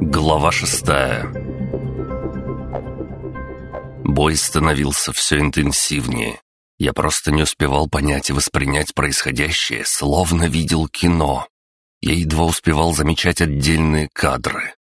Глава шестая Бой становился все интенсивнее. Я просто не успевал понять и воспринять происходящее, словно видел кино. Я едва успевал замечать отдельные кадры.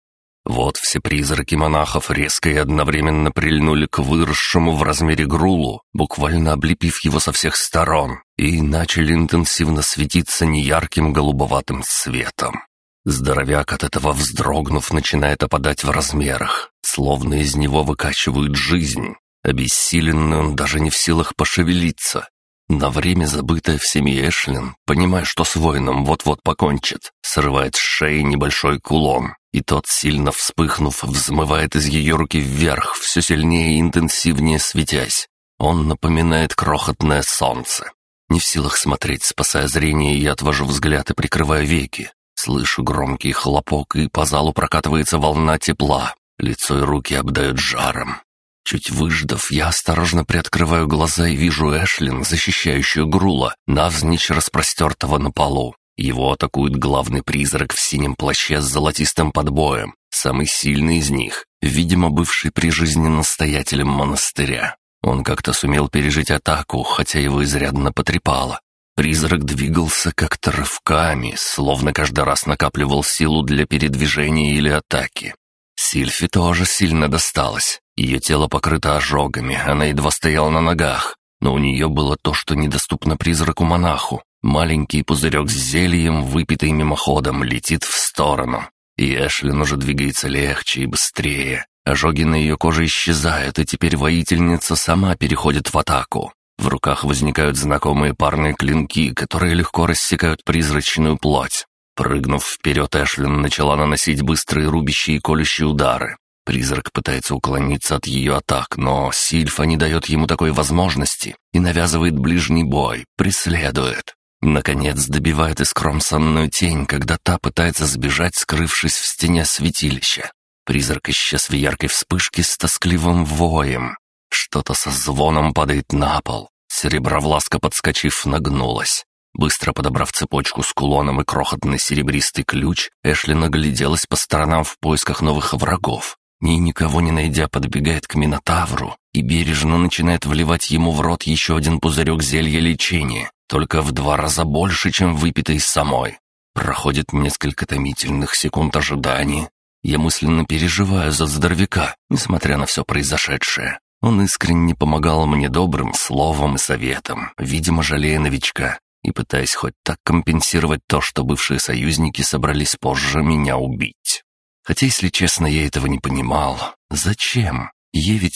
Вот все призраки монахов резко и одновременно прильнули к выросшему в размере грулу, буквально облепив его со всех сторон, и начали интенсивно светиться неярким голубоватым светом. Здоровяк от этого вздрогнув начинает опадать в размерах, словно из него выкачивают жизнь. Обессиленный он даже не в силах пошевелиться, на время забытая в семье Эшлин, понимая, что с воином вот-вот покончит, срывает с шеи небольшой кулон, и тот, сильно вспыхнув, взмывает из ее руки вверх, все сильнее и интенсивнее светясь. Он напоминает крохотное солнце. Не в силах смотреть, спасая зрение, я отвожу взгляд и прикрываю веки. Слышу громкий хлопок, и по залу прокатывается волна тепла. Лицо и руки обдают жаром. Чуть выждав, я осторожно приоткрываю глаза и вижу Эшлин, защищающую Грула, навзничь распростертого на полу. Его атакует главный призрак в синем плаще с золотистым подбоем, самый сильный из них, видимо, бывший при жизни настоятелем монастыря. Он как-то сумел пережить атаку, хотя его изрядно потрепало. Призрак двигался как-то рывками, словно каждый раз накапливал силу для передвижения или атаки. Сильфи тоже сильно досталось. Ее тело покрыто ожогами, она едва стояла на ногах. Но у нее было то, что недоступно призраку-монаху. Маленький пузырек с зельем, выпитый мимоходом, летит в сторону. И Эшлин уже двигается легче и быстрее. Ожоги на ее коже исчезают, и теперь воительница сама переходит в атаку. В руках возникают знакомые парные клинки, которые легко рассекают призрачную плоть. Прыгнув вперед, Эшлин начала наносить быстрые рубящие и колющие удары. Призрак пытается уклониться от ее атак, но Сильфа не дает ему такой возможности и навязывает ближний бой, преследует. Наконец добивает искромсанную тень, когда та пытается сбежать, скрывшись в стене святилища. Призрак исчез в яркой вспышке с тоскливым воем. Что-то со звоном падает на пол. Серебровласка, подскочив, нагнулась. Быстро подобрав цепочку с кулоном и крохотный серебристый ключ, Эшли нагляделась по сторонам в поисках новых врагов. И никого не найдя, подбегает к Минотавру и бережно начинает вливать ему в рот еще один пузырек зелья лечения, только в два раза больше, чем выпитый самой. Проходит несколько томительных секунд ожидания. Я мысленно переживаю за здоровяка, несмотря на все произошедшее. Он искренне помогал мне добрым словом и советом, видимо, жалея новичка, и пытаясь хоть так компенсировать то, что бывшие союзники собрались позже меня убить. Хотя, если честно, я этого не понимал. Зачем?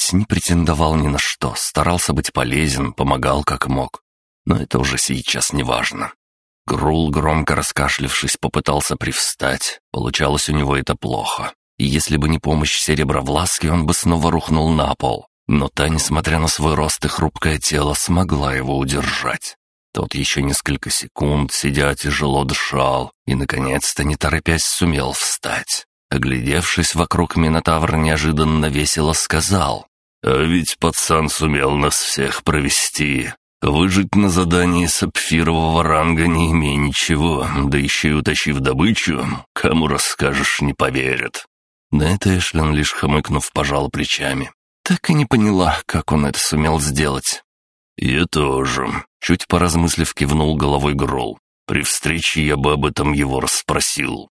Ведь не претендовал ни на что, старался быть полезен, помогал как мог. Но это уже сейчас не важно. Грул, громко раскашлившись, попытался привстать. Получалось у него это плохо. И если бы не помощь Серебровласки, он бы снова рухнул на пол. Но та, несмотря на свой рост и хрупкое тело, смогла его удержать. Тот еще несколько секунд, сидя, тяжело дышал и, наконец-то, не торопясь, сумел встать. Оглядевшись вокруг, Минотавр неожиданно весело сказал. «А ведь пацан сумел нас всех провести. Выжить на задании сапфирового ранга не имея ничего, да еще и утащив добычу, кому расскажешь, не поверят». На это Эшлин, лишь хмыкнув, пожал плечами. Так и не поняла, как он это сумел сделать. «Я тоже», — чуть поразмыслив, кивнул головой Грол. «При встрече я бы об этом его расспросил».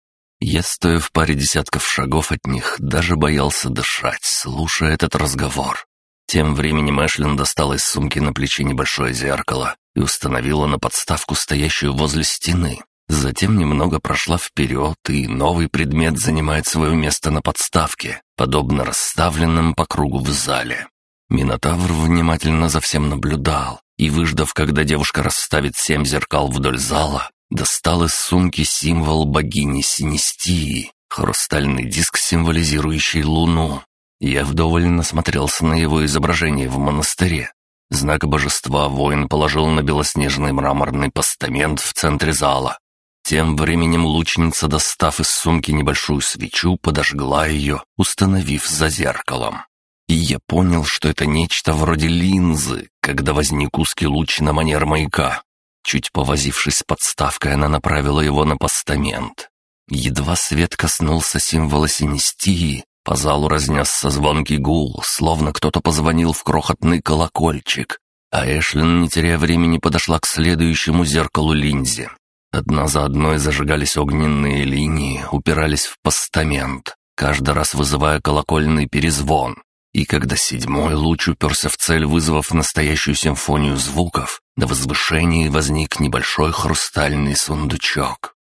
Я, стоя в паре десятков шагов от них, даже боялся дышать, слушая этот разговор. Тем временем Эшлин достала из сумки на плече небольшое зеркало и установила на подставку, стоящую возле стены. Затем немного прошла вперед, и новый предмет занимает свое место на подставке, подобно расставленным по кругу в зале. Минотавр внимательно за всем наблюдал и, выждав, когда девушка расставит семь зеркал вдоль зала, достал из сумки символ богини Синестии, хрустальный диск, символизирующий луну. Я вдоволь насмотрелся на его изображение в монастыре. Знак божества воин положил на белоснежный мраморный постамент в центре зала. Тем временем лучница, достав из сумки небольшую свечу, подожгла ее, установив за зеркалом. И я понял, что это нечто вроде линзы, когда возник узкий луч на манер маяка. Чуть повозившись с подставкой, она направила его на постамент. Едва свет коснулся символа синестии, по залу разнесся звонкий гул, словно кто-то позвонил в крохотный колокольчик. А Эшлин, не теряя времени, подошла к следующему зеркалу линзе. Одна за одной зажигались огненные линии, упирались в постамент, каждый раз вызывая колокольный перезвон. И когда седьмой луч уперся в цель, вызвав настоящую симфонию звуков, на возвышении возник небольшой хрустальный сундучок.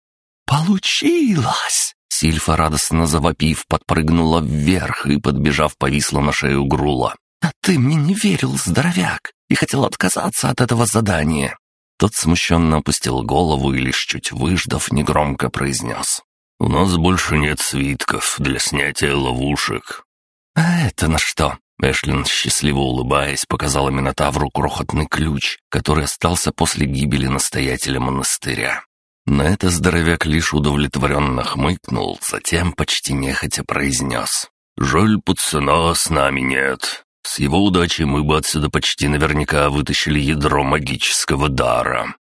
«Получилось!» Сильфа, радостно завопив, подпрыгнула вверх и, подбежав, повисла на шею Грула. «А ты мне не верил, здоровяк, и хотел отказаться от этого задания!» Тот смущенно опустил голову и, лишь чуть выждав, негромко произнес. «У нас больше нет свитков для снятия ловушек. «А это на что?» Эшлин, счастливо улыбаясь, показала Минотавру крохотный ключ, который остался после гибели настоятеля монастыря. На это здоровяк лишь удовлетворенно хмыкнул, затем почти нехотя произнес. «Жаль, пацана с нами нет. С его удачей мы бы отсюда почти наверняка вытащили ядро магического дара».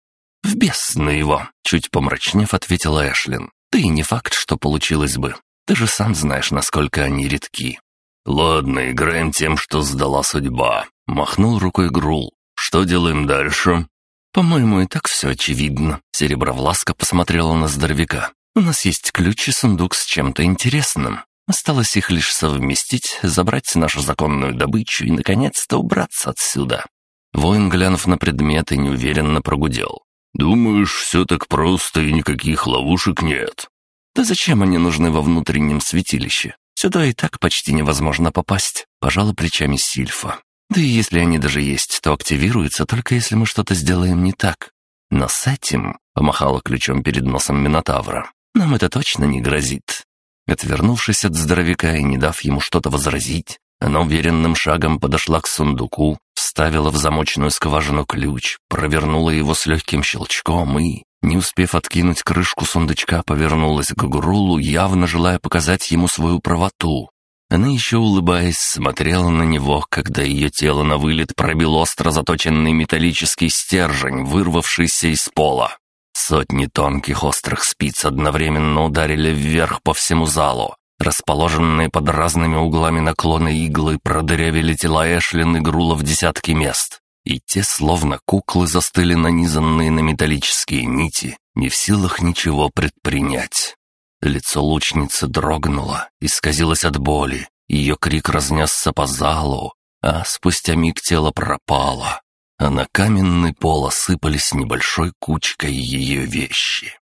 «В бесну его!» — чуть помрачнев ответила Эшлин. «Ты не факт, что получилось бы. Ты же сам знаешь, насколько они редки. «Ладно, играем тем, что сдала судьба», — махнул рукой Грул. «Что делаем дальше?» «По-моему, и так все очевидно», — Серебровласка посмотрела на здоровяка. «У нас есть ключ и сундук с чем-то интересным. Осталось их лишь совместить, забрать нашу законную добычу и, наконец-то, убраться отсюда». Воин, глянув на предметы, неуверенно прогудел. «Думаешь, все так просто и никаких ловушек нет?» «Да зачем они нужны во внутреннем святилище? Сюда и так почти невозможно попасть», — пожала плечами Сильфа. «Да и если они даже есть, то активируются только если мы что-то сделаем не так. Но с этим...» — помахала ключом перед носом Минотавра. «Нам это точно не грозит». Отвернувшись от здоровяка и не дав ему что-то возразить, она уверенным шагом подошла к сундуку, вставила в замочную скважину ключ, провернула его с легким щелчком и, не успев откинуть крышку сундучка, повернулась к Гурулу, явно желая показать ему свою правоту. Она еще улыбаясь смотрела на него, когда ее тело на вылет пробил остро заточенный металлический стержень, вырвавшийся из пола. Сотни тонких острых спиц одновременно ударили вверх по всему залу. Расположенные под разными углами наклона иглы продырявили тела Эшлин и Грула в десятки мест и те, словно куклы, застыли нанизанные на металлические нити, не в силах ничего предпринять. Лицо лучницы дрогнуло, исказилось от боли, ее крик разнесся по залу, а спустя миг тело пропало, а на каменный пол осыпались небольшой кучкой ее вещи.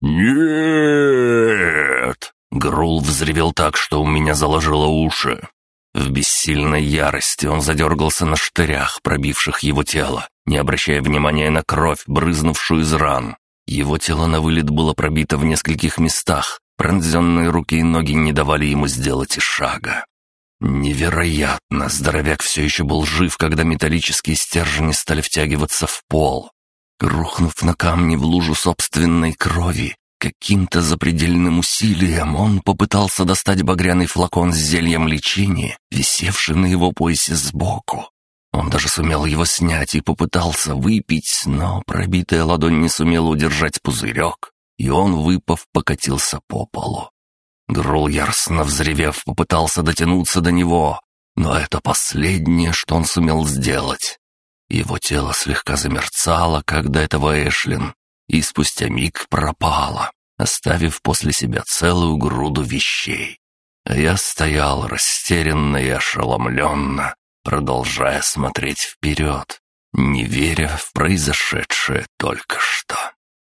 «Нет!» Грул взревел так, что у меня заложило уши. В бессильной ярости он задергался на штырях, пробивших его тело, не обращая внимания на кровь, брызнувшую из ран. Его тело на вылет было пробито в нескольких местах, пронзенные руки и ноги не давали ему сделать и шага. Невероятно, здоровяк все еще был жив, когда металлические стержни стали втягиваться в пол. Рухнув на камни в лужу собственной крови, Каким-то запредельным усилием он попытался достать багряный флакон с зельем лечения, висевший на его поясе сбоку. Он даже сумел его снять и попытался выпить, но пробитая ладонь не сумела удержать пузырек, и он, выпав, покатился по полу. Грул яростно взревев, попытался дотянуться до него, но это последнее, что он сумел сделать. Его тело слегка замерцало, когда этого Эшлин, и спустя миг пропала, оставив после себя целую груду вещей. А я стоял растерянно и ошеломленно, продолжая смотреть вперед, не веря в произошедшее только что.